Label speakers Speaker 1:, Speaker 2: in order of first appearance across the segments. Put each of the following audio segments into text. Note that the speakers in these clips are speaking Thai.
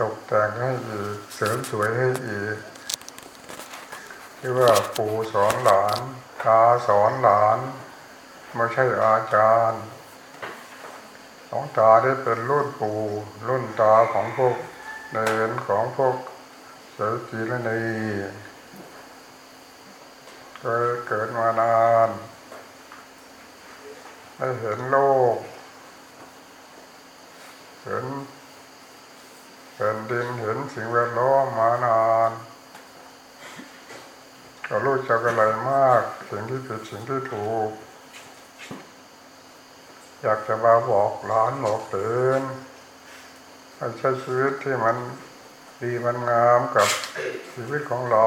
Speaker 1: ตกแต่งให้อีก เสริมสวยให้อีกที่ว่าปู่สอนหลาน ตาสอนหลานไม่ใช่อาจารย์น้องตาได้เป็นรุ่นปู่รุ่นตาของพวกเนนของพวกเสกีและนีเคยเกิดมานานได้เห็นโลก เห็น แผ่นดินเห็นสิ่งแวดล้อมมานานก็รู้จักอะไรมากสิ่งที่ผิดสิ่งที่ถูก อยากจะมาบอกหลานบอกเตือนให้ใช้ชีวิตที่มันดีมันงามกับชีวิตของเรา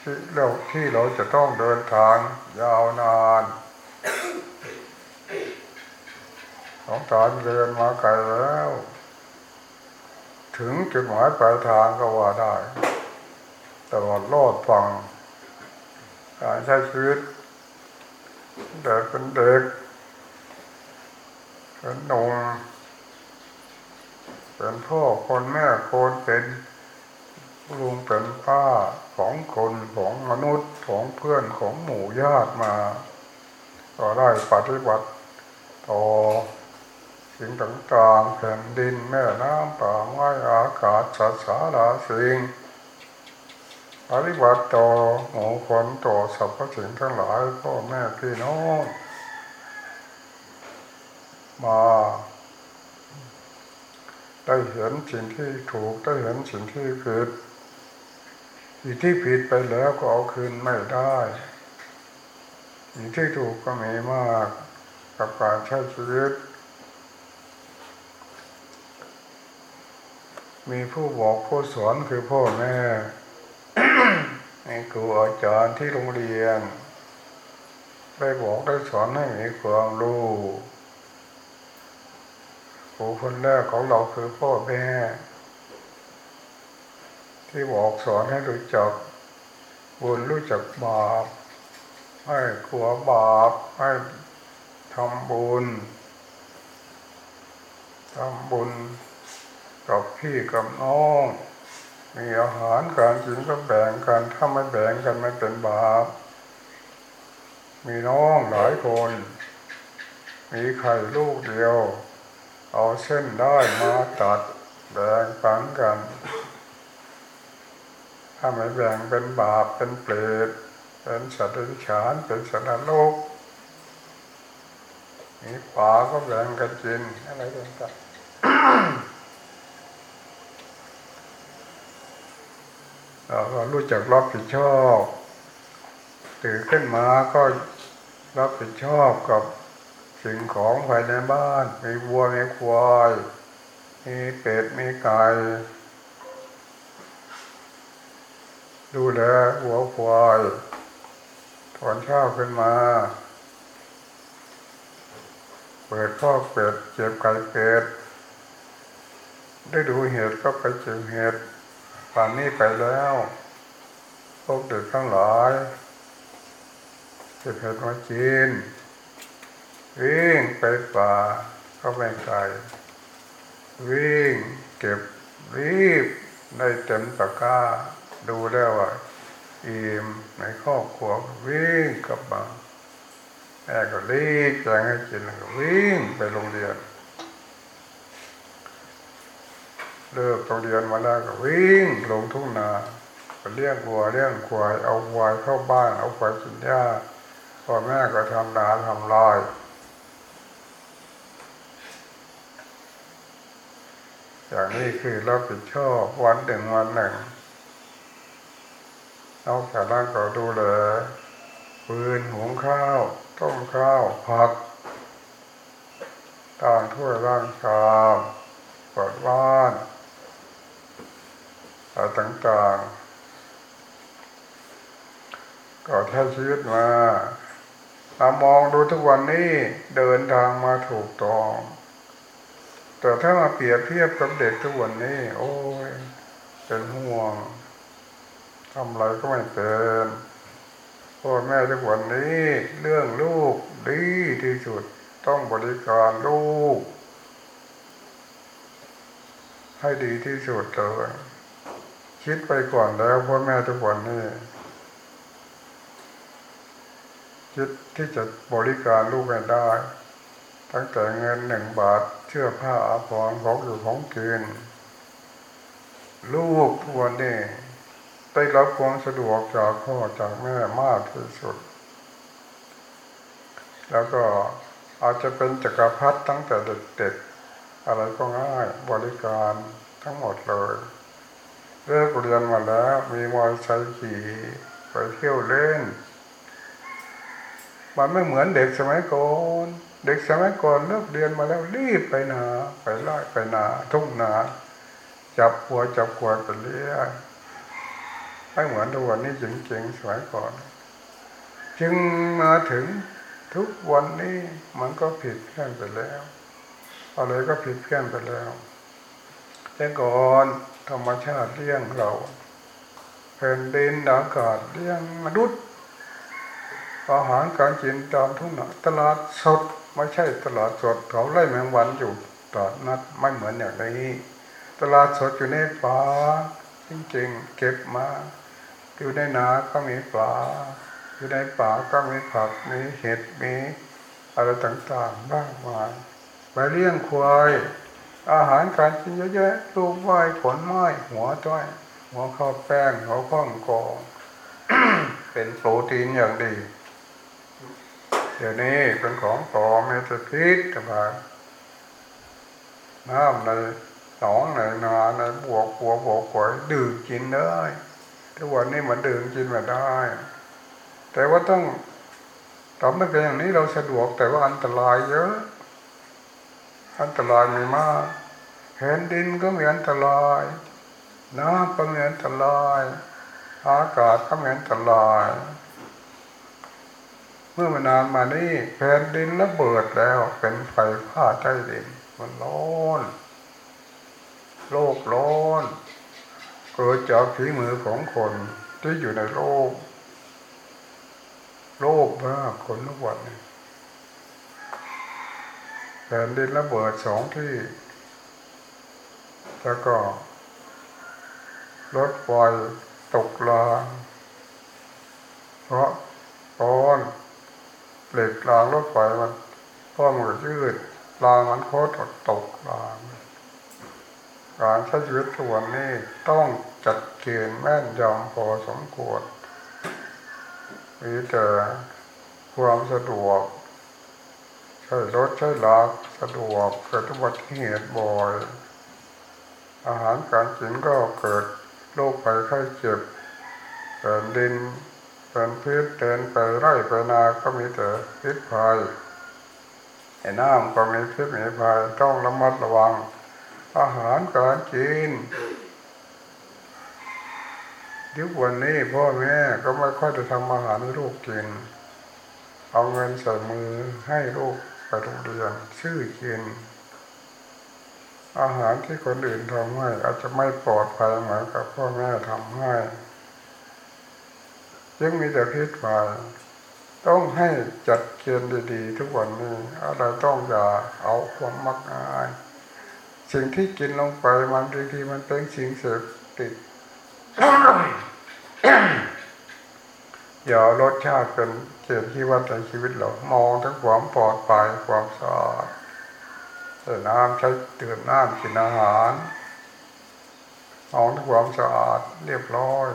Speaker 1: ที่เราที่เราจะต้องเดินทางยาวนานสองตานเดินมาไกลแล้ว ถึงจุดหมายปลายทางก็ว่าได้ตลอดรอดฟังการใช้ชีวิตเด็กเป็นเด็กเป็นหนุ่มเป็นพ่อคนแม่คนเป็นลุงเป็นป้าของคนของมนุษย์ของเพื่อนของหมู่ญาติมา ก็ได้ปฏิบัติต่อ สิ่งต่างๆแผ่นดินแม่น้ำป่าไม้อากาศสัตว์สาราสิ่งปฏิบัติต่อหมู่คนต่อสรรพสิ่งทั้งหลายพ่อแม่พี่น้องมาได้เห็นสิ่งที่ถูกได้เห็นสิ่งที่ผิดสิ่งที่ผิดไปแล้วก็เอาคืนไม่ได้สิ่งที่ถูกก็มีมากกับการใช้ชีวิต มีผู้บอกผู้สอนคือพ่อแม่มีครูอาจารย์ที่โรงเรียน ได้บอกได้สอนให้มีความรู้ครูคนแรกของเราคือพ่อแม่ ที่บอกสอนให้รู้จักบุญรู้จักบาปให้กลัวบาปให้ทำบุญทำบุญ กับพี่กับน้องมีอาหารการกินก็แบ่งกันถ้าไม่แบ่งกันไม่เป็นบาปมีน้องหลายคน มีไข่ลูกเดียว เอาเส้นได้มาตัดแบ่งปันกัน ถ้าไม่แบ่งเป็นบาปเป็นเปรตเป็นสัตว์เดรัจฉานเป็นสัตว์นรกมีป่าก็แบ่งกันกินอะไรต่างๆ เรารู้จักรับผิดชอบตื่นขึ้นมาก็รับผิดชอบกับสิ่งของภายในบ้าน มีวัว มีควาย มีเป็ด มีไก่ ดูแลวัวควายถอนเช้าขึ้นมา เปิดข้อเป็ด เจ็บไก่เป็ด ได้ดูเห็ดก็ไปเจ็บเห็ด ป่านนี้ไปแล้ว พวกเด็กทั้งหลายเก็บเห็ดมากินวิ่งไปป่าก็ไม่ไกลวิ่งเก็บรีบได้เต็มตะก้า ดูแล้วว่าอิ่มในครอบครัววิ่งกลับมาแม่ก็รีบแจงให้กินแล้วก็วิ่งไปโรงเรียน เลิกโรงเรียนมาแล้วก็วิ่งลงทุ่งนาไปเลี้ยงวัวเลี้ยงควายเอาควายเข้าบ้านเอาควายกินหญ้าพ่อแม่ก็ทำนาทำลายอย่างนี้คือรับผิดชอบวันหนึ่งวันหนึ่งนอกจากนั้นก็ดูแลปืนหุงข้าว ต้มข้าวผักต่างถ้วยร่างชามกดบ้าน อะไรต่างๆ ก็ใช้ชีวิตมาตามองดูทุกวันนี้เดินทางมาถูกต้อง แต่ถ้ามาเปรียบเทียบกับเด็กทุกวันนี้ โอ้ยเป็นห่วงทำอะไรก็ไม่เป็นพ่อแม่ทุกวันนี้ เรื่องลูกดีที่สุดต้องบริการลูก ให้ดีที่สุดเลย คิดไปก่อนแล้วพ่อแม่ทุกคนนี่คิดที่จะบริการลูกให้ได้ ตั้งแต่เงินหนึ่งบาทเชื่อผ้าอาภรณ์ของอยู่ของกินลูกทุกวันนี้ได้รับความสะดวกจากพ่อจากแม่มากที่สุด แล้วก็อาจจะเป็นจักรพรรดิตั้งแต่เด็กๆอะไรก็ง่ายบริการทั้งหมดเลย เลิกเรียนมาแล้ว มีมอเตอร์ไซค์ขี่ไปเที่ยวเล่น มันไม่เหมือนเด็กสมัยก่อนเด็กสมัยก่อนเลิกเรียนมาแล้วรีบไปนาไปไล่ไปนาทุ่งนาจับหัวจับขวดไปเรื่อยไม่เหมือนทุกวันนี้จริงๆสมัยก่อน จึงมาถึงทุกวันนี้มันก็ผิดแค่นไปแล้วอะไรก็ผิดแค่นไปแล้วแต่ก่อน รรมชาติเลี้ยงเราแผ่นดินอากาศเลี้ยงมนุษย์ อาหารการกินตามทุ่งนาตลาดสดไม่ใช่ตลาดสดเขาไล่แมงวันอยู่ตลาดนัดไม่เหมือนอย่างนี้ ตลาดสดอยู่ในป่าจริงๆเก็บมาอยู่ในนาก็มีปลาอยู่ในป่าก็มีผักมีเห็ดมีอะไรต่างๆบ้างมายไปเลี้ยงควาย อาหารการกินเยอะๆลูกไม้ผลไม้หัวต้อยหัวข้าวแป้งหัวข้องกองเป็นโปรตีนอย่างดี เดี๋ยวนี้เป็นของปลอมเมตพิษแต่ว่าน้ำในหนองในนาในบวกบัวบวกกวยดื่มกินได้ทุกวันนี้มันดื่มกินม่ได้ แต่ว่าต้องทำไม่เป็นอย่างนี้เราสะดวกแต่ว่าอันตรายเยอะ อันตรายมีมากแผ่นดินก็มีอันตรายน้ำก็มีอันตราย อากาศก็มีอันตราย เมื่อมานานมานี่แผ่นดินระเบิดแล้วเป็นไฟผ้าใต้ดิน มันร้อนโลกร้อนเกิดจากฝีมือของคนที่อยู่ในโลก โลกมากคนทุกวันนี้ ผ่นดินระเบิดสองที่ แล้วก็รถไฟตกรางเพราะตอนเหล็กรางรถไฟมันพ่อมันก็ยืดรางมันโคตรตกรางการใช้ชีวิตทุกวันนี้ต้องจัดเกณฑ์แม่นยำพอสมควรมีแต่ความสะดวกใช้รถใช้ลากะดวกเกิดอุบัติเหตุบ่อย อาหารการกินก็เกิดโรคภัยไข้เจ็บแผ่นดินเป็นพิษเดินไปไร่ไปนาก็มีแต่พิษภัยไอ้น้ำก็มีพิษมีภัยต้องระมัดระวัง อาหารการกินยุควันนี้พ่อแม่ก็ไม่ค่อยจะทำอาหารให้ลูกกิน เอาเงินใส่มือให้ลูก ไปโรงเรียนชื่อกิน อาหารที่คนอื่นทำให้อาจจะไม่ปลอดภัยเหมือนกับพ่อแม่ทำให้ยังมีแต่พิษภัยต้องให้จัดเกณฑ์ดีๆ ทุกวันนี้อะไรต้องอย่าเอาความมักง่าย สิ่งที่กินลงไปมันบางทีมันเป็นสิ่งเสพติด อย่ารสชาติเป็นเกณฑ์ที่วัดในชีวิตเรา มองทั้งความปลอดภัยความสะอาดใส่น้ำใช้ดื่มน้ำกินอาหารมองทั้งความสะอาดเรียบร้อย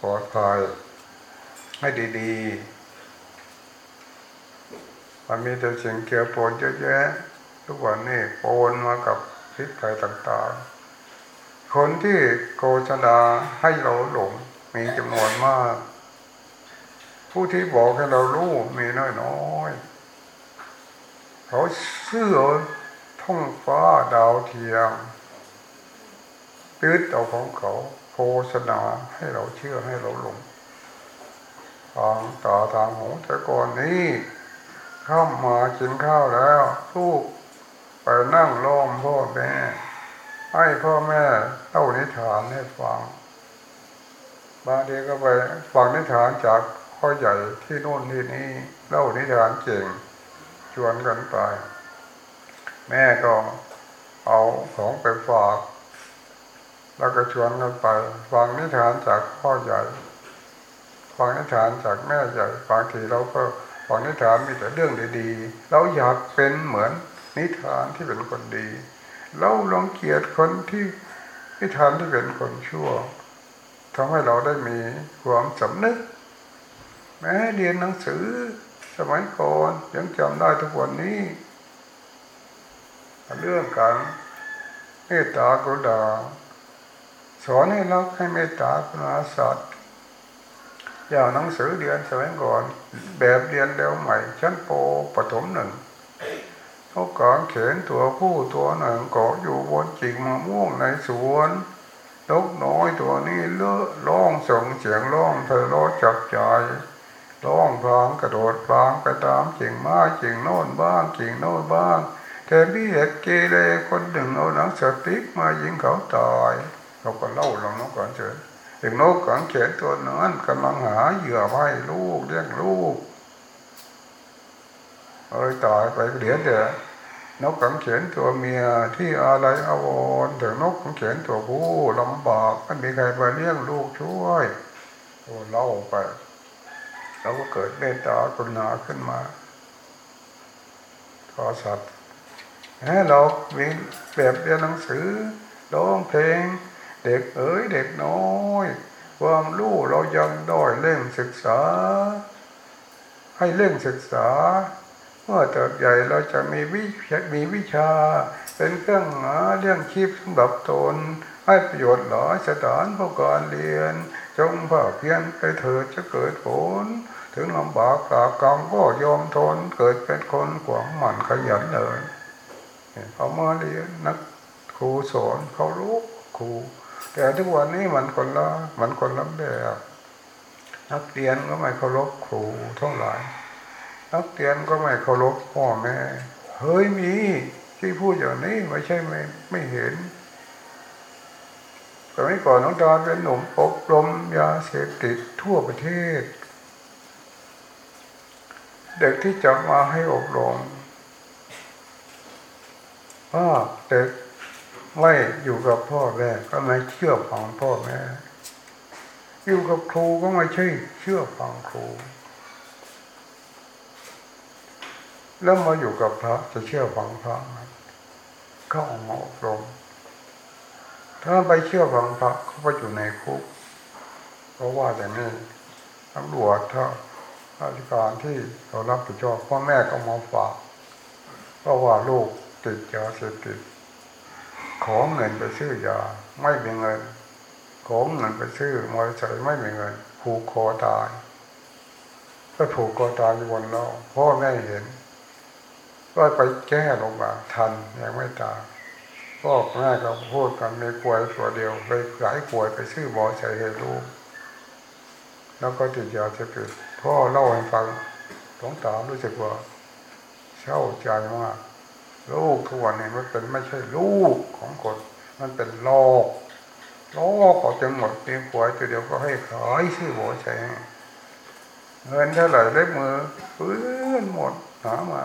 Speaker 1: ปลอดภัยให้ดีๆมันมีแต่สิ่งเกี่ยวปนเยอะแยะทุกวันนี้ปนมากับพิษภัยต่างๆ คนที่โฆษณาให้เราหลงมีจำนวนมาก ผู้ที่บอกให้เรารู้มีน้อยๆเขาเชื่อท้องฟ้าดาวเทียมตืดเอาของเขาโฆษณาให้เราเชื่อให้เราหลงทางตาทางหูแต่ก่อนนี้ข้ามมากินข้าวแล้วลูกไปนั่งล้อมพ่อแม่ให้พ่อแม่เล่านิทานให้ฟังบางทีก็ไปฟังนิทานจาก พ่อใหญ่ที่โน่นที่นี่เล่านิทานเก่งชวนกันไป แม่ก็เอาของไปฝาก แล้วก็ชวนกันไป ฟังนิทานจากพ่อใหญ่ ฟังนิทานจากแม่ใหญ่บางทีเราก็ฟังนิทานมีแต่เรื่องดีๆ เราอยากเป็นเหมือนนิทานที่เป็นคนดี เราลองเกลียดคนที่นิทานที่เป็นคนชั่วทำให้เราได้มีความสำนึก แม้เรียนหนังสือสมัยก่อนยังจำได้ทุกวันนี้ เรื่องการเมตตากรุณาสอนให้เราให้เมตตากรุณาสัตว์อย่าหนังสือเรียนสมัยก่อน แบบเรียนเร็วใหม่ ชั้นโปปฐมหนึ่งเขากางเขนตัวผู้ตัวหนึ่งเกาะอยู่บนจิงมะม่วงในสวนนกน้อยตัวนี้เลอะร้องส่งเสียงร้องเธอร้องจับใจ ร้องพลางกระโดดพลางไปตามจิงไม้จิงโน่นบ้างจิงโน่นบ้างแต่พี่เด็กเกเรคนหนึ่งเอาหนังสติ๊กมายิงเขาตายเขาก็เล่าลงนกก่อนเฉยถึงนกกังเขนตัวนั้นกำลังหาเหยื่อให้ลูกเลี้ยงลูกเอ้ยตายไปเดี๋ยวเดี๋ยวนกกังเขนตัวเมียที่อะไรอาวรณ์ถึงนกกังเขนตัวผู้ลำบากไม่มีใครไปเลี้ยงลูกช่วยโอ้เล่าไป เราก็เกิดเมตตากรุณาขึ้นมาทอสัตว์ให้เรามีแบบเรียนหนังสือร้องเพลง เด็กเอ๋ยเด็กน้อยความรู้เรายังด้อยเร่งศึกษา ให้เร่งศึกษา เมื่อเติบใหญ่เราจะมีวิชามีวิชา เป็นเครื่องหาเรื่องชีพสำหรับตน ให้ประโยชน์หลายสถานผู้การเรียน จงภาคเพียรไปเถิดจะเกิดผล ถึงลำบากกากรรมก็ยอมทนเกิดเป็นคนขวางหมั่นขยันเลยเอามาเรียนนักครูสอนเขารู้ครูแต่ทุกวันนี้มันคนละมันคนละแบบนักเรียนก็ไม่เคารพครูเท่าไหร่นักเรียนก็ไม่เคารพพ่อแม่เฮ้ยมีที่พูดอย่างนี้ไม่ใช่ไม่ไม่เห็นสมัยก่อนน้องตาเป็นหนุ่มอบรมยาเสพติดทั่วประเทศ เด็กที่จับมาให้อบรมว่าเด็กไม่อยู่กับพ่อแม่ก็ไม่เชื่อฟังพ่อแม่อยู่กับครูก็ไม่ใช่เชื่อฟังครู แล้วมาอยู่กับพระจะเชื่อฟังพระไหมเขาออกมาอบรมถ้าไปเชื่อฟังพระเขาไปอยู่ในคุกเพราะว่าอย่างนี้ตำรวจถ้า ราชการที่เรารับผิดชอบพ่อแม่ก็มาฝากเพราะว่าลูกติดยาเสพติด ขอเงินไปซื้อยาไม่มีเงิน ขอเงินไปซื้อมอเตอร์ไซค์ไม่มีเงินผูกคอตายก็ผูกคอตายอยู่บนเราพ่อแม่เห็น ก็ไปแก้ลงมาทันยังไม่ตายพ่อแม่ก็พูดกันมีกลวยตัวเดียว ไปขายกลวยไปซื้อมอเตอร์ไซค์ให้ลูกแล้วก็ติดยาเสพติด พ่อเล่าให้ฟังหลวงตารู้สึกว่าเศร้าใจมากลูกทุกวันนี้มันเป็นไม่ใช่ลูกของคนมันเป็นโลกโลกออกจนหมดเพียงขวายตัวเดียวก็ให้ขายซื้อหัวใจเงินเท่าไหร่เล็บมือเพื่อนหมดหามา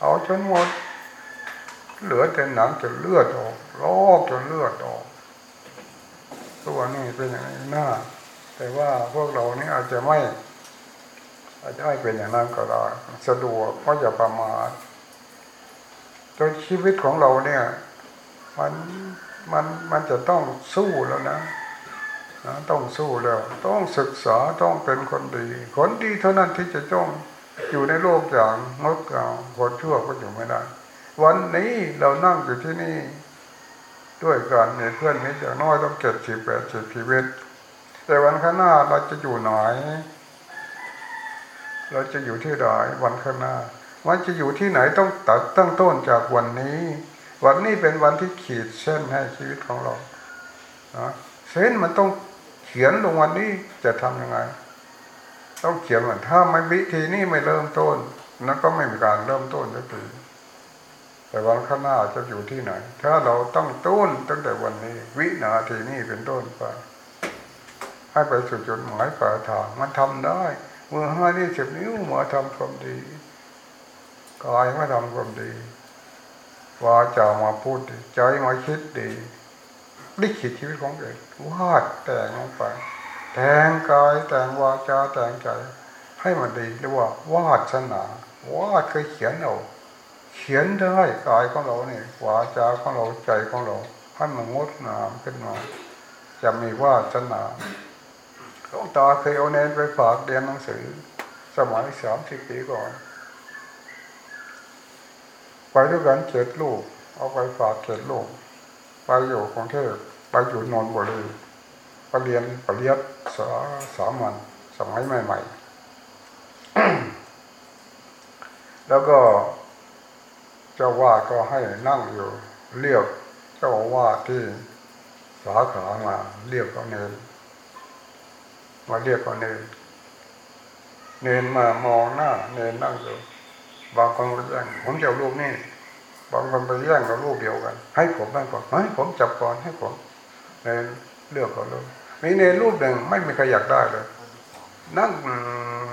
Speaker 1: เอาจนหมด เหลือแต่หนังจนเลือดออกลอกจนเลือดออกตัวนี้เป็นอย่างนี้หน้าแต่ว่าพวกเรานี่อาจจะไม่ อาจจะไม่เป็นอย่างนั้นก็ได้สะดวกเพราะอย่าประมาทจนชีวิตของเราเนี่ย มันมันมันจะต้องสู้แล้วนะนะต้องสู้แล้ว ต้องศึกษาต้องเป็นคนดี คนดีเท่านั้นที่จะจ้องอยู่ในโลกอย่างงดงามคนชั่วก็อยู่ไม่ได้ วันนี้เรานั่งอยู่ที่นี่ ด้วยกันมีเพื่อนมีอย่างน้อยต้องเก็บสิบแปดสิบชีวิตแต่วันข้างหน้าเราจะอยู่ไหน เราจะอยู่ที่ไหนวันข้างหน้ามันจะอยู่ที่ไหนต้องตัดตั้งต้นจากวันนี้ วันนี้เป็นวันที่ขีดเส้นให้ชีวิตของเรานะเส้นมันต้องเขียนลงวันนี้จะทำยังไง ต้องเขียนว่าถ้าไม่วิธีนี้ไม่เริ่มต้นนั้นก็ไม่มีการเริ่มต้นสักทีแต่วันข้างหน้าจะอยู่ที่ไหน ถ้าเราต้องต้นตั้งแต่วันนี้ วินาทีนี้เป็นต้นไป ให้ไปสู่จุดหมายปลายทางมันทำได้ มือห้านี่สิบนิ้วมาทำความดีกายมาทำความดีวาจามาพูดดีใจมาคิดดีลิขิตชีวิตของเองวาดแต่งลงไปแต่งกายแต่งวาจาแต่งใจ ให้มันดีเรียกว่าวาดสนาวาดเคยเขียนเอาเขียนได้กายของเราเนี่ยวาจาของเราใจของเราให้มันงดงามขึ้นมาจะมีวาสนา หลวงตาเคยเอาเนนไปฝากเรียนหนังสือ สมัยสามสิบปีก่อน ไปด้วยกันเจ็ดลูก เอาไปฝากเจ็ดลูก ไปอยู่กรุงเทพไปอยู่นนทบุรีไปเรียนปริยัติสาสามัญสมัยใหม่ ๆ แล้วก็เจ้าว่าก็ให้นั่งอยู่ เรียกเจ้าว่าที่สาขามาเรียกเขาเนน มาเรียกเขาเนนเนนมามองหน้า เนนนั่งอยู่บางคนไปแย่งผมจะรูปนี่บางคนไปแย่งกับรูปเดียวกัน ให้ผมบ้างก่อนให้ผมจับก่อนให้ผมเนนเลือกก่อนเลยมีเนนรูปหนึ่งไม่มีใครอยากได้เลย นั่งเ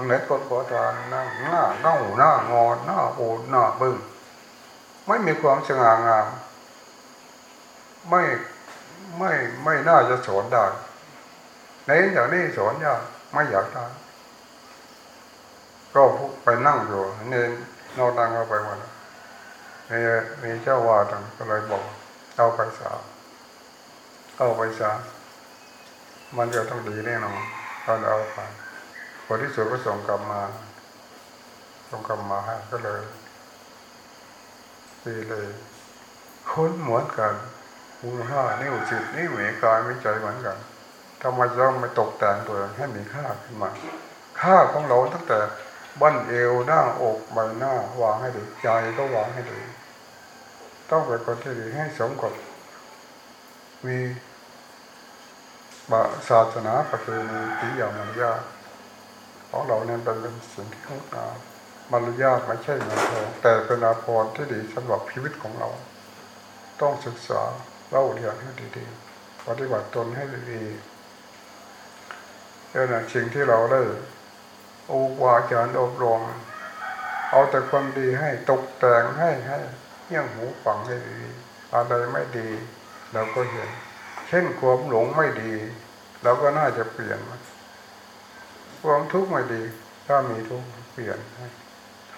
Speaker 1: หมือนคนขอทานนั่งหน้าเน่าหน้างอนหน้าโอดหน้าบึ้งไม่มีความสง่างาม ไม่ไม่ไม่น่าจะสอนได้ ในอย่างนี้สอนยากไม่อยากได้ก็ไปนั่งอยู่เนนนอนนั่งเข้าไปวันมีมีเจ้าวาดก็เลยบอกเอาไปสาเอาไปสามันจะต้องดีแน่นอนตอนเอาไปผลที่สุดก็ส่งกลับมา ส่งกลับมาให้ก็เลยดีเลยค้นเหมือนกันมูลค่านิ้วจิตนิ้วเหมกายไม่ใจเหมือนกัน ทำไมต้องไม่ตกแต่งตัวให้มีค่าขึ้นมา ค่าของเราตั้งแต่บั้นเอวหน้าอกใบหน้าวางให้ดีใจก็วางให้ดีต้องเป็นคนที่ดีให้สมกับมีบาศาสนาปฏิณีปิยามารยาของเราเนี่ยเป็นสิ่งที่งดงามมารยาไม่ใช่เงินทองแต่เป็นอาภรณ์ที่ดีสำหรับชีวิตของเรา ต้องศึกษาเล่าเรียนให้ดีๆปฏิบัติตนให้ดีๆ นี่นะสิ่งที่เราได้อุบาจารย์อบรมเอาแต่ความดีให้ตกแต่งให้ให้เยี่ยงหูฟังให้ดีอะไรไม่ดีเราก็เห็น เช่นความหลงไม่ดีเราก็น่าจะเปลี่ยนความทุกข์ไม่ดี ถ้ามีทุกข์เปลี่ยนให้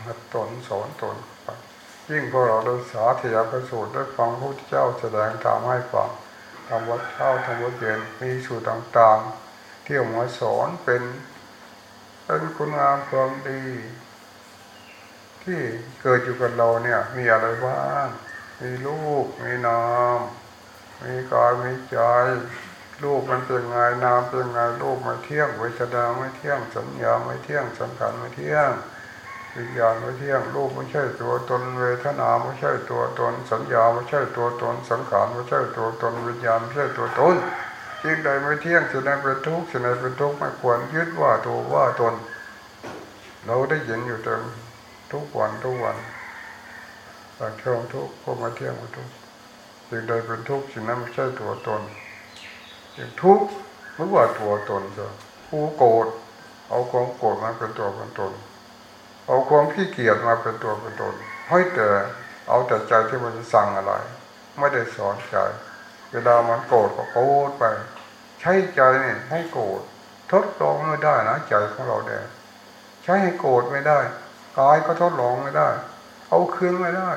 Speaker 1: หัดตนสอนตนไปยิ่งพอเราได้สาธยายประสูตรได้ฟังพระเจ้าแสดงธรรมให้ฟังทำวัดเช้าทำวัดเย็นมีสูตรต่างๆ เที่ออกมาสอนเป็นเป็นคุณงามความดี ที่เกิดอยู่กับเราเนี่ย มีอะไรบ้างมีลูกมีนาม มีกายมีใจรูปมันเป็นไงนามเป็นไงรูปไม่เที่ยงเวทนาไม่เที่ยงสัญญาไม่เที่ยงสังขารไม่เที่ยงวิญญาณไม่เที่ยงรูปไม่ใช่ตัวตนเวทนาไม่ใช่ตัวตน สัญญาไม่ใช่ตัวตนสังขารไม่ใช่ตัวตนวิญญาณไม่ใช่ตัวตน สิ่งใดไม่เที่ยงสิ่งใดเป็นทุกข์สิ่งใดเป็นทุกข์ไม่ควรยึดว่าตัวว่าตน เราได้ยินอยู่เต็มทุกวันทุกวันบางช่วงทุกข์ก็มาเที่ยงมาทุกข์สิ่งใดเป็นทุกข์สิ่งนั้นไม่ใช่ตัวตนสิ่งทุกข์ไม่ว่าตัวตนจะผู้โกรธเอาความโกรธมาเป็นตัวเป็นตน เอาความขี้เกียจมาเป็นตัวเป็นตนให้แต่เอาแต่ใจที่มันสั่งอะไร ไม่ได้สอนใจ เวลามันโกรธก็โกรธไป ใช้ใจนี่ให้โกรธทดลองไม่ได้นะใจของเราแดงใช้ให้โกรธไม่ได้กายก็ทดลองไม่ได้ เอาคืนไม่ได้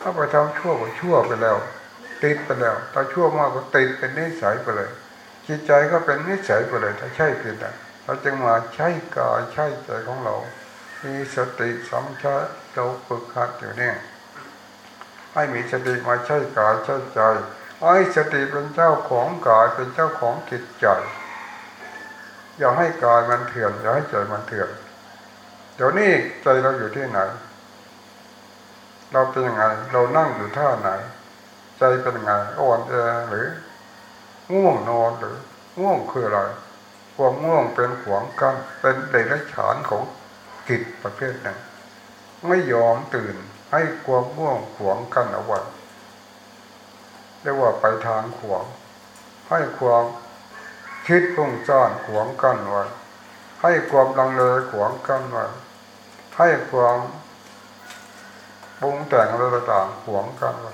Speaker 1: ถ้าไปทำชั่วก็ชั่วไปแล้ว ติดไปแล้วถ้าชั่วมากก็ติดเป็นนิสัยไปเลย จิตใจก็เป็นนิสัยไปเลย ถ้าใช่ผิดอะเราจึงมาใช้กายใช้ใจของเรา มีสติสัมชาเราฝึกหัดอยู่เนี่ยให้มีสติมาใช้กายใช้ใจ ให้สติเป็นเจ้าของกายเป็นเจ้าของจิตใจ อย่าให้กายมันเถื่อนอย่าให้ใจมันเถื่อนเดี๋ยวนี้ใจเราอยู่ที่ไหน เราเป็นยังไง เรานั่งอยู่ท่าไหน ใจเป็นยังไงอ่อนแอหรือง่วงนอนหรือง่วงคืออะไรความง่วงเป็นขวางกันเป็นเดรัจฉานของกิจประเภทหนึ่งไม่ยอมตื่นให้ความง่วงขวางกันเอาไว้ เรียกว่าไปทางขวางให้ความคิดพุ่งซ่านขวางกันไว้ให้ความลังเลขวางกันไว้ให้ความปรุงแต่งอะไรต่างๆขวางกันไว้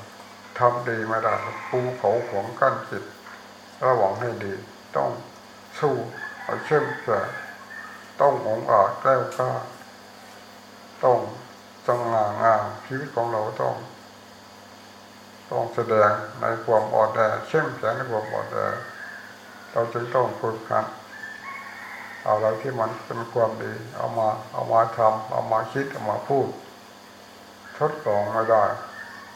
Speaker 1: ทำดีไม่ได้ปูเผาขวงกั้นจิตระวังให้ดี ต้องสู้เอาเข้มแข็งต้ององอาจแก้วกล้าต้องสง่างามชีวิตของเราต้อง ต้องแสดงในความอ่อนแอเข้มแข็งในความอ่อนแอเราจึงต้องฝึกหัดเอาอะไรที่มันเป็นความดี เอามาเอามาทำเอามาคิดเอามาพูด ทดลองไม่ได้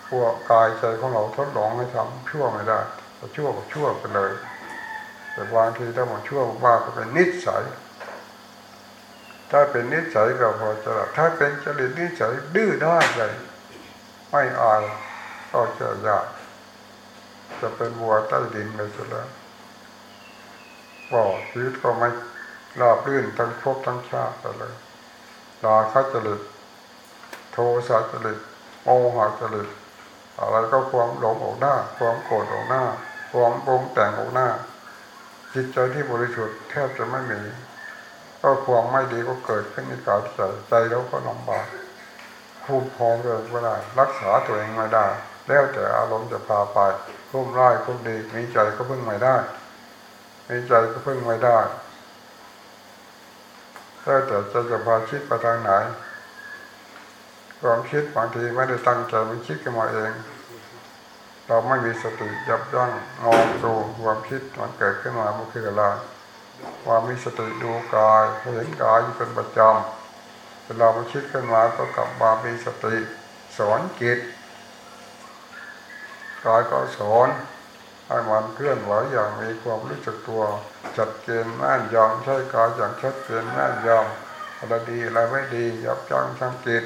Speaker 1: พวกกายใจของเราทดลองไม่ทำชั่วไม่ได้แต่ชั่วก็ชั่วไปเลย แต่บางทีถ้ามันชั่วมากก็เป็นนิสัยถ้าเป็นนิสัยก็พอจะถ้าเป็นจริตนิสัยดื้อได้เลยไม่อาย ก็จะยากจะเป็นวัวใต้ดินไปซะแล้วก็ชีวิตก็ไม่ราบรื่นทั้งภพทั้งชาติเลยลาคัจริตโทสะจริตโมหะจริตอะไรก็ความหลงออกหน้า ความโกรธออกหน้า ความปรงแต่งออกหน้า จิตใจที่บริสุทธิ์แทบจะไม่มี ก็ความไม่ดีก็เกิดขึ้นในกายใจใจแล้วก็ลำบากคูมพองเลยไม่ได้ รักษาตัวเองไม่ได้ แล้วแต่อารมณ์จะพาไปรุ่มร้ายรุ่มดีมีใจก็พึ่งไม่ได้มีใจก็พึ่งไม่ได้แล้วแต่จะจะพาคิดไปทางไหนความคิดบางทีไม่ได้ตั้งใจมันคิดขึ้นมาเอง เราไม่มีสติยับยั้งมองดูความคิดมันเกิดขึ้นมามันคืออะไรความมีสติดูกายเห็นกายอยู่เป็นประจำเวลามันคิดขึ้นมาก็กลับมามีสติสอนจิต กายก็สอนให้มันเคลื่อนไหวอย่างมีความรู้จักตัว จัดเกณฑ์แม่นยำใช้กายอย่างชัดเจนแม่นยำอะไรดีอะไรไม่ดียับยั้งสังเกต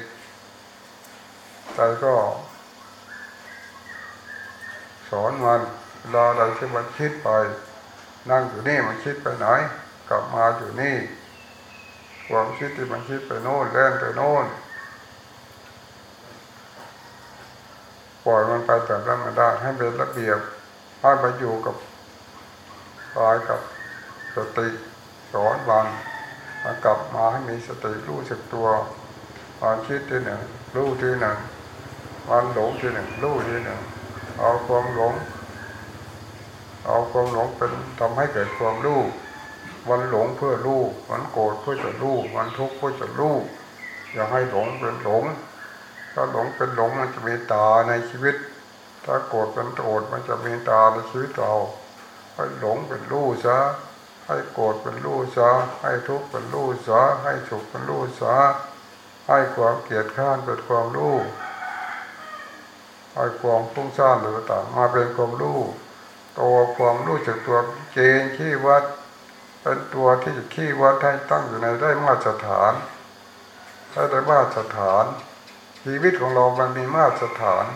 Speaker 1: ใจก็ สอนมันรออะไรที่มันคิดไป นั่งอยู่นี่มันคิดไปไหน กลับมาอยู่นี่ ความคิดที่มันคิดไปโน่นเล่นไปโน่น ปล่อยมันไปแต่ละมันได้ให้เป็นระเบียบให้ไปอยู่กับกายกับสติสอนวันมากลับมาให้มีสติรู้สึกตัวความคิดที่หนึ่งรู้ที่หนึ่งมันหลงที่หนึ่งรู้ที่หนึ่งเอาความหลง เอาความหลงเป็นทำให้เกิดความรู้มันหลงเพื่อรู้มันโกรธเพื่อจะรู้มันทุกข์เพื่อจะรู้อย่าให้หลงเป็นหลง ถ้าหลงเป็นหลงมันจะมีตาในชีวิต ถ้าโกรธเป็นโกรธมันจะมีตาในชีวิตเราให้หลงเป็นรู้ซะให้โกรธเป็นรู้ซะให้ทุกข์เป็นรู้ซะให้สุขเป็นรู้ซะให้ความเกลียดข้านเป็นความรู้เอาความฟุ้งซ่านหรือต่างมาเป็นความรู้ตัวความรู้จักตัวเกณฑ์ขี้วัด เป็นตัวที่ขี้วัดให้ตั้งอยู่ในได้มาตรฐานถ้าได้มาตรฐาน ชีวิตของเรามันมีมาตรฐาน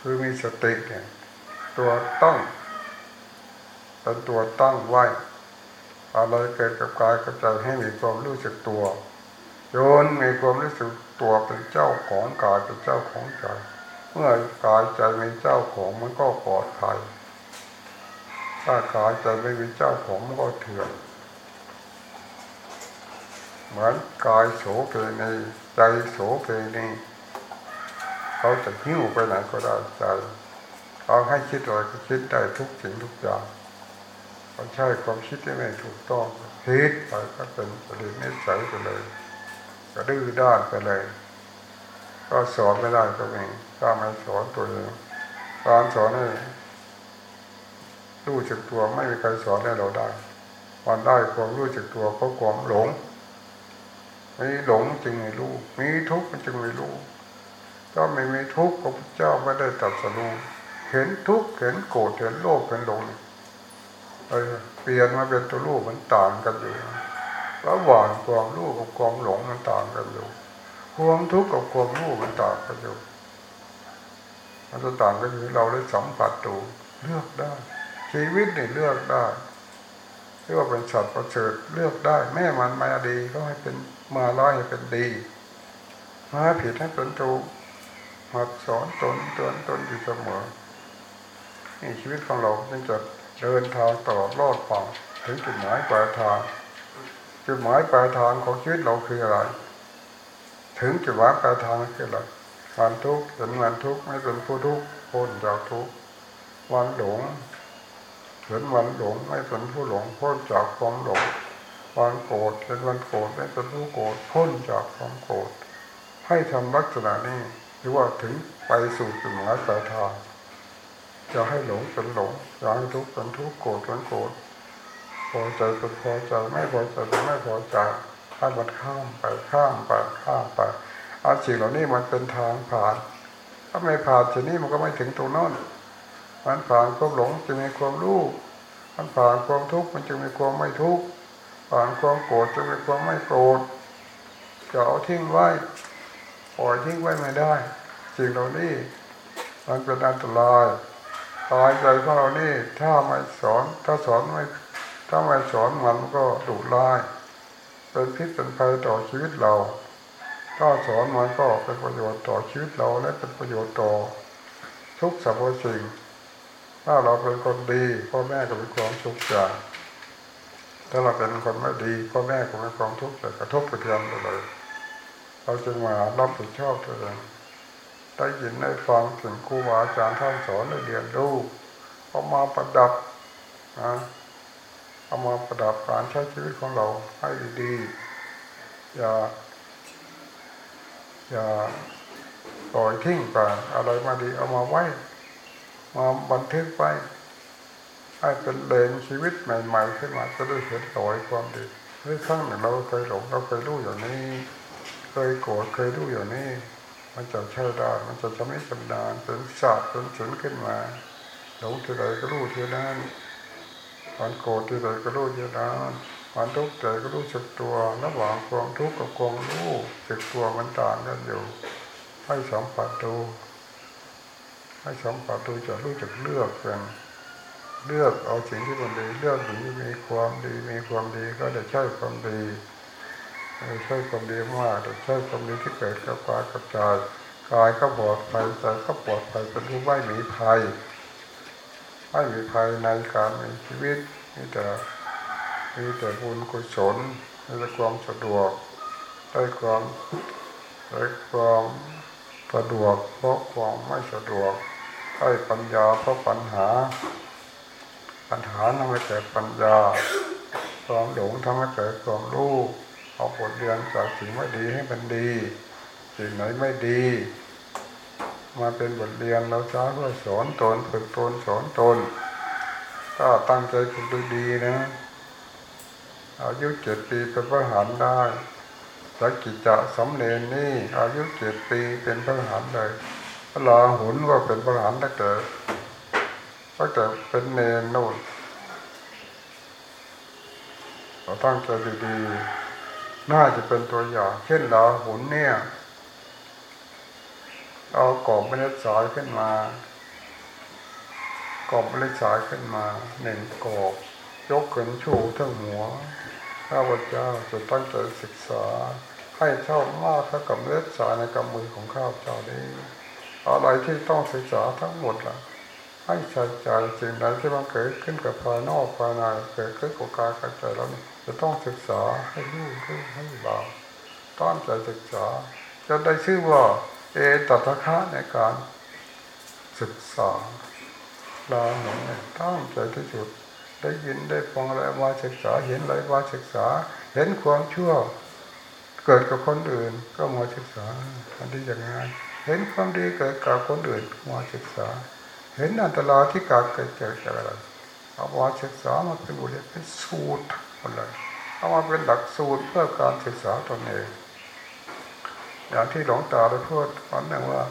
Speaker 1: คือมีสติเนี่ยตัวตั้งเป็นตัวตั้งไว้ อะไรเกิดกับกายกับใจให้มีความรู้สึกตัวโยนมีความรู้สึกตัวเป็นเจ้าของกายเป็นเจ้าของใจ เมื่อกายใจเป็นเจ้าของมันก็ปลอดภัยถ้ากายใจไม่มีเจ้าของมันก็เถื่อน เหมือนกายโสเพณีใจโสเพณีเขาจะหิ้วไปไหนก็ได้ใจเขาให้คิดอะไรก็คิดได้ทุกสิ่งทุกอย่างเขาใช้ความคิดที่ไม่ถูกต้องคิดไปก็เป็นประเด็นนิสัยไปเลย ก็ดื้อด้านไปเลย ก็สอนไม่ได้ก็มีก็ไม่สอนตัวเองการสอนให้รู้จักตัวไม่มีใครสอนให้เราได้มันได้ความรู้จักตัวเพราะความหลง มีหลงจึงไม่รู้ มีทุกข์มันจึงไม่รู้ถ้าไม่มีทุกข์พระพุทธเจ้าไม่ได้ตรัสรู้เห็นทุกข์เห็นโกรธเห็นโลภเห็นหลงเออเปลี่ยนมาเป็นตัวรู้มันต่างกันอยู่ระหว่างความรู้กับความหลงมันต่างกันอยู่ความทุกข์กับความรู้มันต่างกันอยู่มันจะต่างกันอยู่เราได้สัมผัสดูเลือกได้ ชีวิตนี่เลือกได้เรียกว่าเป็นสัตว์ประเสริฐเลือกได้ แม่มันมาดีก็ให้เป็น มาร้อยให้เป็นดี มาผิดให้เป็นถูกหัดสอนตนเตือนตนอยู่เสมอนี่ชีวิตของเราจึงจะเดินทางตลอรอดฝั่งถึงจุดหมายปลายทาง จุดหมายปลายทางของชีวิตเราคืออะไร ถึงจุดหมายปลายทางคืออะไรวันทุกข์เห็นวันทุกข์ไม่เป็นผู้ทุกข์พ้นจากทุกข์วันหลงเห็นวันหลงไม่เป็นผู้หลงพ้นจากความหลง ควันโกรธเห็นวันโกรธไม่เป็นผู้โกรธพ้นจากความโกรธให้ทำลักษณะนี้หรือว่าถึงไปสู่จุดหมายปลายทางจะให้หลงเป็นหลงจะให้ทุกข์เป็นทุกข์โกรธเป็นโกรธพอใจเป็นพอใจไม่พอใจเป็นไม่พอใจให้มันข้ามไปข้ามไปข้ามไปเอาสิ่งเหล่านี้มันเป็นทางผ่าน ถ้าไม่ผ่านทีนี้มันก็ไม่ถึงตรงนั้นมันผ่านความหลงจะมีความรู้มันผ่านความทุกข์มันจะมีความไม่ทุกข์ ผ่านความโกรธจะมีความไม่โกรธจะเอาทิ้งไว้ปล่อยทิ้งไว้ไม่ได้สิ่งเหล่านี้มันเป็นอันตรายตายใจของเรานี่ถ้าไม่สอนถ้าสอนไม่ถ้าไม่สอนมันก็ดุร้ายเป็นพิษเป็นภัยต่อชีวิตเราถ้าสอนมันก็เป็นประโยชน์ต่อชีวิตเราและเป็นประโยชน์ต่อทุกสรรพสิ่ง ถ้าเราเป็นคนดีพ่อแม่ก็มีความสุขใจ ถ้าเราเป็นคนไม่ดีพ่อแม่ก็มีความทุกข์ใจกระทบกระเทือนไปเลย เราจึงมารับผิดชอบตัวเองได้ยินได้ฟังถึงครูบาอาจารย์ท่านสอนได้เรียนรู้เอามาประดับนะเอามาประดับการใช้ชีวิตของเราให้ดีๆอย่า อย่าปล่อยทิ้งไปอะไรมาดีเอามาไว้ มาบันทึกไว้ ให้เป็นเลนชีวิตใหม่ๆขึ้นมาจะได้เห็นรอยความดีเฮ้ยครั้งหนึ่งเราเคยหลงเราเคยรู้อย่างนี้ เคยโกรธเคยรู้อย่างนี้ มันจะใช่ได้มันจะทำให้ชำนาญเป็นศาสตร์เป็นศิลขึ้นมาหลงที่ใดก็รู้ที่นั้นวันโกรธที่ใดก็รู้ที่นั้นวันทุกข์ใจก็รู้สึกตัวระหว่างความทุกข์กับความรู้สึกตัวมันต่างกันอยู่ ให้สัมผัสดูให้สัมผัสดูจะรู้จักเลือกเป็น เลือกเอาสิ่งที่มันดี เลือกสิ่งที่มีความดี มีความดีก็ได้ใช้ความดีใช้ความดีมากใช้ความดีที่เกิดกับกายกับใจกายก็ปลอดภัยใจก็ปลอดภัยเป็นผู้ไม่มีภัยไม่มีภัยในการมีชีวิตมีแต่มีแต่บุญกุศลมีแต่ความสะดวกได้ความได้ความสะดวกเพราะความไม่สะดวกได้ปัญญาเพราะปัญหา ปัญหาทำให้เกิดปัญญาความหลงทำให้เกิดความรู้เอาบทเรียนจากสิ่งไม่ดีให้มันดี สิ่งไหนไม่ดี มาเป็นบทเรียนเราช้เพื่อสอนตนฝึกตนสอนตนถ้าตั้งใจฝึกด,ดีนะอายุเจ็ดปีเป็นพระหันได้สักกิจจะสำเร็จนี่อายุเจ็ดปีเป็นพระหันเลยพระลาหุนก็เป็นพระหันตั้งแต่ ตั้งแต่เป็นเนรนู่นเราตั้งใจดีๆน่าจะเป็นตัวอย่าง เช่นลาหุนเนี่ยเอากรอบเมล็ดสายขึ้นมากรอบเมล็ดสายขึ้นมาหนึ่งกรอบยกขึ้นชูทั้งหัวข้าพเจ้าจะตั้งใจศึกษา ให้เท่ามากเท่ากับเมล็ดสายในกำมือของข้าพเจ้านี้อะไรที่ต้องศึกษาทั้งหมดล่ะ ให้ใส่ใจสิ่งใดที่มันเกิดขึ้นกับภายนอกภายในเกิดขึ้นกับกายกับใจแล้วนี่จะต้องศึกษาให้รู้รู้ให้บาตั้งใจศึกษาจะได้ชื่อว่าเอตัทคะในการศึกษาเราเห็นตั้งใจที่สุดได้ยินได้ฟังอะไรมาศึกษาเห็นอะไรมาศึกษา เห็นความชั่ว เกิดกับคนอื่น ก็มาศึกษาอันที่อย่างไรเห็นความดีเกิดกับคนอื่นมาศึกษา เห็นอันตรายที่การเกิดจากอะไรเอามาศึกษามาเป็นบทเรียนเป็นสูตรอะไรเอามาเป็นหลักสูตรเพื่อการศึกษาตนเองอย่างที่หลวงตาได้พูดวันหนึ่งว่า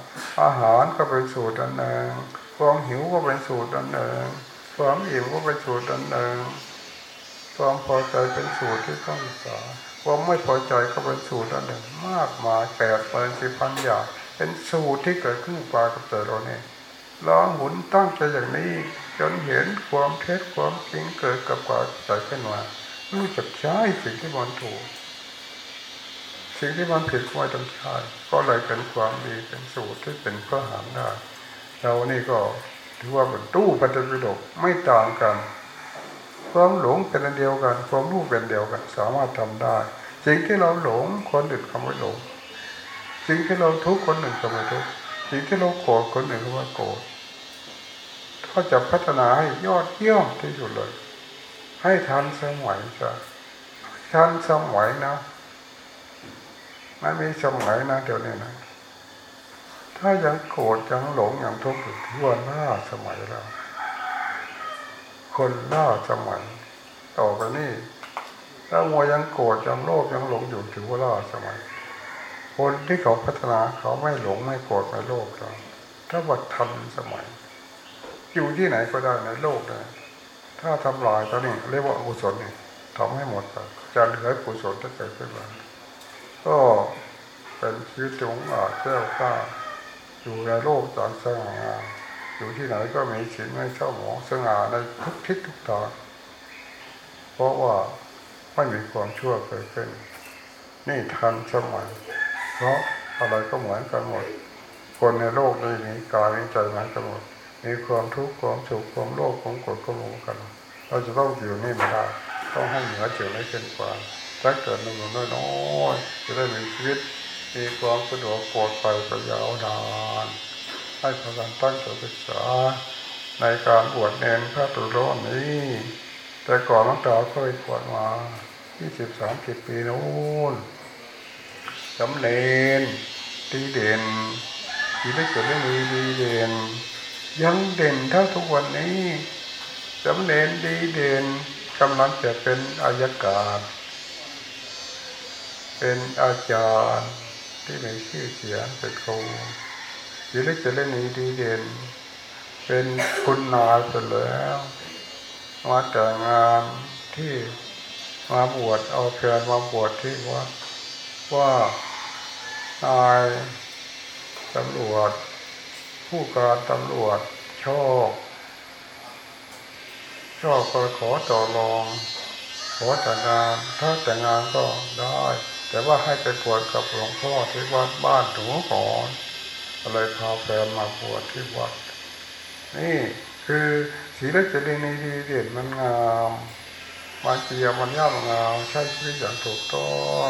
Speaker 1: อาหารก็เป็นสูตรอันหนึ่งความหิวก็เป็นสูตรอันหนึ่งความอิ่มก็เป็นสูตรอันหนึ่งความพอใจเป็นสูตรที่ต้องศึกษาความไม่พอใจก็เป็นสูตรอันหนึ่งมากมายแปดเปิดสิพันอย่างเป็นสูตรที่เกิดขึ้นปากับใจเราเนี่ย ลอหมุนตั้งใจอย่างนี้ จนเห็นความเท็จความจริงเกิดกับปากใจขึ้นมารู้จักใช้สิ่งที่มันถูก สิ่งที่มันผิดก็ไม่ต้องใช้ก็เลยเป็นความดีเป็นสูตรที่เป็นพระหามได้เรานี่ก็ถือว่าเป็นตู้ปัจจุบันไม่ต่างกันความหลงเป็นอันเดียวกัน ความรู้เป็นเดียวกัน สามารถทำได้สิ่งที่เราหลงคนอื่นเขาไม่หลงสิ่งที่เราทุกข์คนหนึ่งก็ไม่ทุกข์สิ่งที่เราโกรธคนหนึ่งก็ว่โกรธ ถ้าจะพัฒนาให้ยอดเยี่ยมที่สุดเลย ให้ทันสมัยจะทันสมัยนะมันมีสมัยนะเดี๋ยวนี้นะ ถ้ายังโกรธยังหลงยังทุกข์อยู่ที่ว่าล่าสมัยแล้วคนล่าสมัยต่อไปนี่ถ้ามัวยังโกรธยังโลภยังหลงอยู่ถือว่าล่าสมัย คนที่เขาพัฒนาเขาไม่หลงไม่โกรธไม่โลภแล้วถ้าว่าทันสมัย อยู่ที่ไหนก็ได้ในโลกเลยถ้าทำลายตัวนี้เรียกว่าอกุศลนี่ทำให้หมดจะเหลือกุศลที่เกิดขึ้นมาก็เป็นชีวิตจงอาจแก้วกล้าอยู่ในโลกจางสง่างามอยู่ที่ไหนก็มีศีลไม่เช่าหมองสง่าในทุกทิศทุกทางเพราะว่าไม่มีความชั่วเกิดขึ้นนี่ทันสมัยเพราะอะไรก็เหมือนกันหมด คนในโลกนี้มีกายมีใจเหมือนกันหมด มีความทุกข์ความสุขความโลภความโกรธความหลงกัน เราจะต้องอยู่นี่ไม่ได้ต้องให้เหนือเจือไม่เกินกว่าถ้าเกิดหนุ่มๆน้อยๆจะได้มีชีวิตมีความสะดวกปลอดภัยไปยาวนานให้พากันตั้งใจศึกษาในการบวชเนนพระตุโรนี้ แต่ก่อนน้องตาเคยบวชมาที่สิบสามสิบปีนู้นสำเร็จดีเด่นชีวิตจะได้มีดีเด่น ยังเด่นเท่าทุกวันนี้สำเร็จดีเด่นกำลังจะเป็นอายการ เป็นอาจารย์ที่มีชื่อเสียงเป็นครูชีวิจะได้มีดีเด่น เป็นคุณนายไปแล้วมาแต่งงานที่มาบวชเอาเพื่อนมาบวชที่วัดว่า นายตำรวจ ผู้การตำรวจชอบชอบก็ขอต่อรอง ขอแต่งงาน ถ้าแต่งงานก็ได้ แต่ว่าให้ไปบวชกับหลวงพ่อที่วัดบ้านถัวก่อนอะไรพาแฟนมาบวชที่วัด นี่คือศีลจรินีดีเด่นมันงามมันเจียมันย่ำงามใช้ชีวิตอย่างถูกต้อง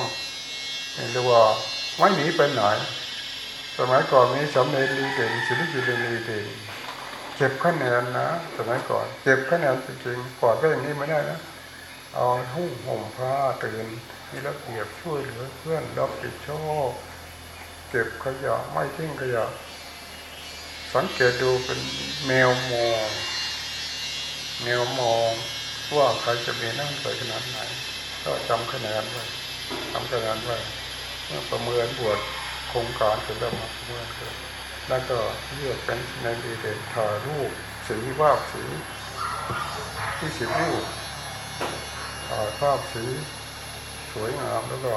Speaker 1: เรียกว่าไม่หนีไปไหน มัยก่อนมีสำเร็จดีเด่นศีลจรินีดีเด่นเก็บคะแนนนะสมัยก่อนเก็บคะแนนจริงๆก่อนก็อย่างนี้ไม่ได้นะเอาหุ้มห่มผ้าตื่นมีระเบียบช่วยเหลือเพื่อนรับผิดชอบเก็บขยะไม่ทิ้งขยะสังเกตดูเป็นแมวมองแมวมองว่าใครจะมีนั่งใจขนาดไหน ก็จำคะแนนไว้จำคะแนนไว้เมื่อประเมินบวช ครงการเสร็จแล้วมาประเมินกันแล้วก็เลือกเป็นในดีเด่นถ่ายรูปสีวาดสีที่สิบรูปถ่ายภาพสีสวยงามแล้วก็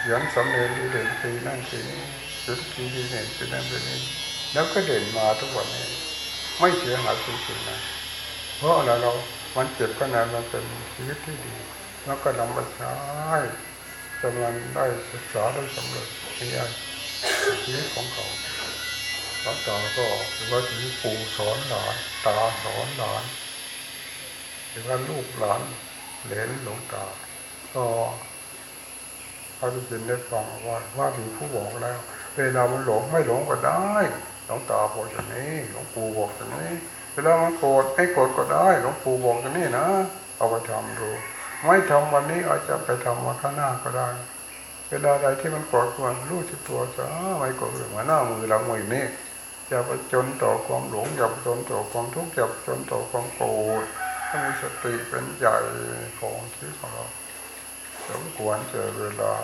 Speaker 1: เขียนสำเร็จดีเด่นสีนั่นสีนี้จุดทีดีเด่นสีนั่นสีนี้แล้วก็เด่นมาทุกวันนี้ ไม่เสียหายจริงๆนะเพราะอะไรเรา มันเจ็บก็นานมันเป็นชีวิตที่ดี แล้วก็นำมาใช้กำลังได้ศึกษาได้สำเร็จนี่ไชีวิตของเขาหลวงตาก็ถือว่าถึงปู่สอนหลานตาสอนหลานถือว่าลูกหลานเหลนหลงตา ก็เขาได้ยินได้ฟังว่าว่ามีผู้บอกแล้ว เวลามันหลงไม่หลงก็ได้หลวงตาบอกอย่างนี้หลวงปู่บอกอย่างนี้ เวลามันโกรธไม่โกรธก็ได้หลวงปู่บอกอย่างนี้นะ เอาไปทำดู ไม่ทำวันนี้อาจจะไปทำมาข้างหน้าก็ได้ เวลาใดที่มันก่อควรรู้สึกตัวซะไม่ก่อเรื่อนหน้ามือหลังมือนี่อย่าไปจนต่อความหลงอย่าไปจนต่อความทุกข์อย่าไปจนต่อความโกรธถ้ามีสติเป็นใหญ่ของชีวิตของเราสมควรเจอเวลา